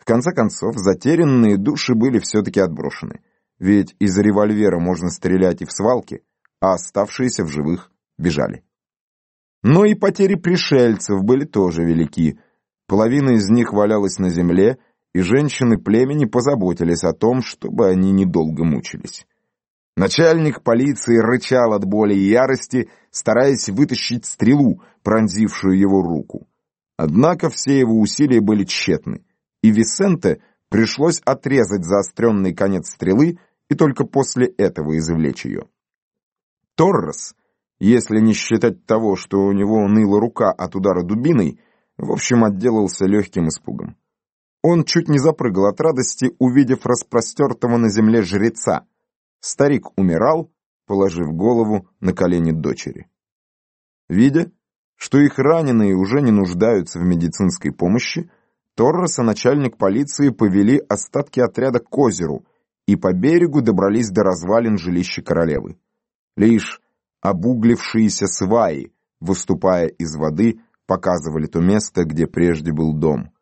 В конце концов, затерянные души были все-таки отброшены. Ведь из револьвера можно стрелять и в свалке, а оставшиеся в живых бежали. Но и потери пришельцев были тоже велики. Половина из них валялась на земле, и женщины племени позаботились о том, чтобы они недолго мучились. Начальник полиции рычал от боли и ярости, стараясь вытащить стрелу, пронзившую его руку. Однако все его усилия были тщетны, и Висенте пришлось отрезать заостренный конец стрелы и только после этого извлечь ее. Торрес, если не считать того, что у него ныла рука от удара дубиной, в общем, отделался легким испугом. Он чуть не запрыгал от радости, увидев распростертого на земле жреца. Старик умирал, положив голову на колени дочери. Видя, что их раненые уже не нуждаются в медицинской помощи, Торрес и начальник полиции повели остатки отряда к озеру и по берегу добрались до развалин жилища королевы. Лишь обуглившиеся сваи, выступая из воды, показывали то место, где прежде был дом.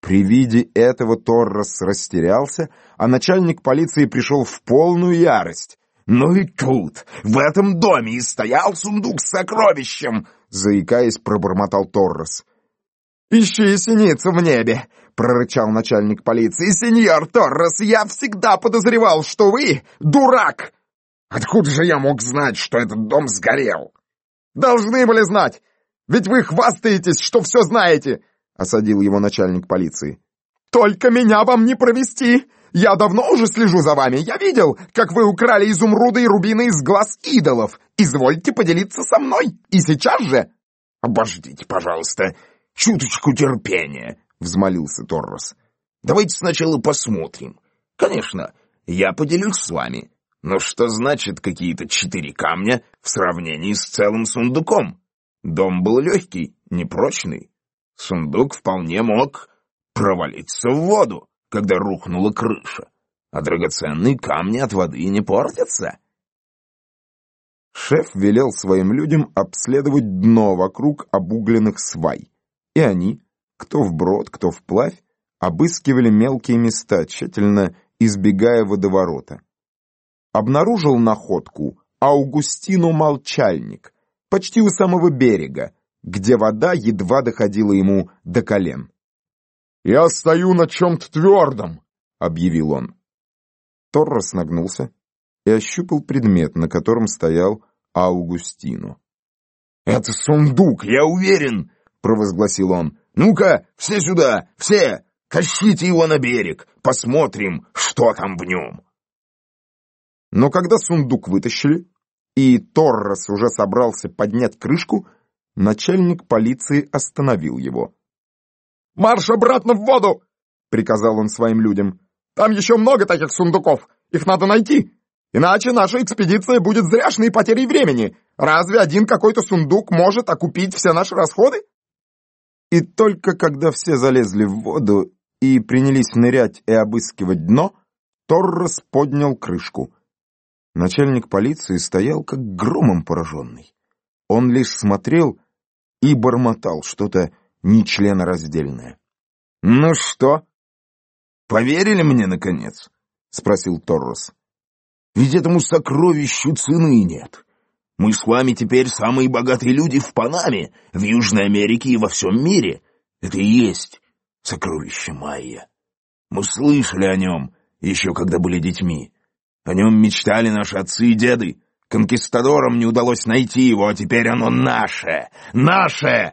При виде этого Торрес растерялся, а начальник полиции пришел в полную ярость. «Ну и тут, в этом доме и стоял сундук с сокровищем!» Заикаясь, пробормотал Торрес. «Ищи синицу в небе!» — прорычал начальник полиции. «Сеньор Торрес, я всегда подозревал, что вы дурак!» «Откуда же я мог знать, что этот дом сгорел?» «Должны были знать! Ведь вы хвастаетесь, что все знаете!» — осадил его начальник полиции. «Только меня вам не провести! Я давно уже слежу за вами. Я видел, как вы украли изумруды и рубины из глаз идолов. Извольте поделиться со мной. И сейчас же...» «Обождите, пожалуйста, чуточку терпения», — взмолился Торрос. «Давайте сначала посмотрим. Конечно, я поделюсь с вами. Но что значит какие-то четыре камня в сравнении с целым сундуком? Дом был легкий, непрочный. Сундук вполне мог провалиться в воду, когда рухнула крыша, а драгоценные камни от воды не портятся. Шеф велел своим людям обследовать дно вокруг обугленных свай, и они, кто вброд, кто вплавь, обыскивали мелкие места, тщательно избегая водоворота. Обнаружил находку Аугустину Молчальник, почти у самого берега, где вода едва доходила ему до колен. «Я стою на чем-то твердом», — объявил он. Торрос нагнулся и ощупал предмет, на котором стоял Аугустину. «Это сундук, я уверен!» — провозгласил он. «Ну-ка, все сюда, все! Тащите его на берег, посмотрим, что там в нем!» Но когда сундук вытащили, и Торрос уже собрался поднять крышку, начальник полиции остановил его. «Марш обратно в воду!» — приказал он своим людям. «Там еще много таких сундуков, их надо найти, иначе наша экспедиция будет зряшной потерей времени. Разве один какой-то сундук может окупить все наши расходы?» И только когда все залезли в воду и принялись нырять и обыскивать дно, Торрес поднял крышку — Начальник полиции стоял как громом пораженный. Он лишь смотрел и бормотал что-то нечленораздельное. «Ну что, поверили мне, наконец?» — спросил Торрос. «Ведь этому сокровищу цены нет. Мы с вами теперь самые богатые люди в Панаме, в Южной Америке и во всем мире. Это и есть сокровище Майя. Мы слышали о нем, еще когда были детьми. О нем мечтали наши отцы и деды. Конкистадорам не удалось найти его, а теперь оно наше! Наше!»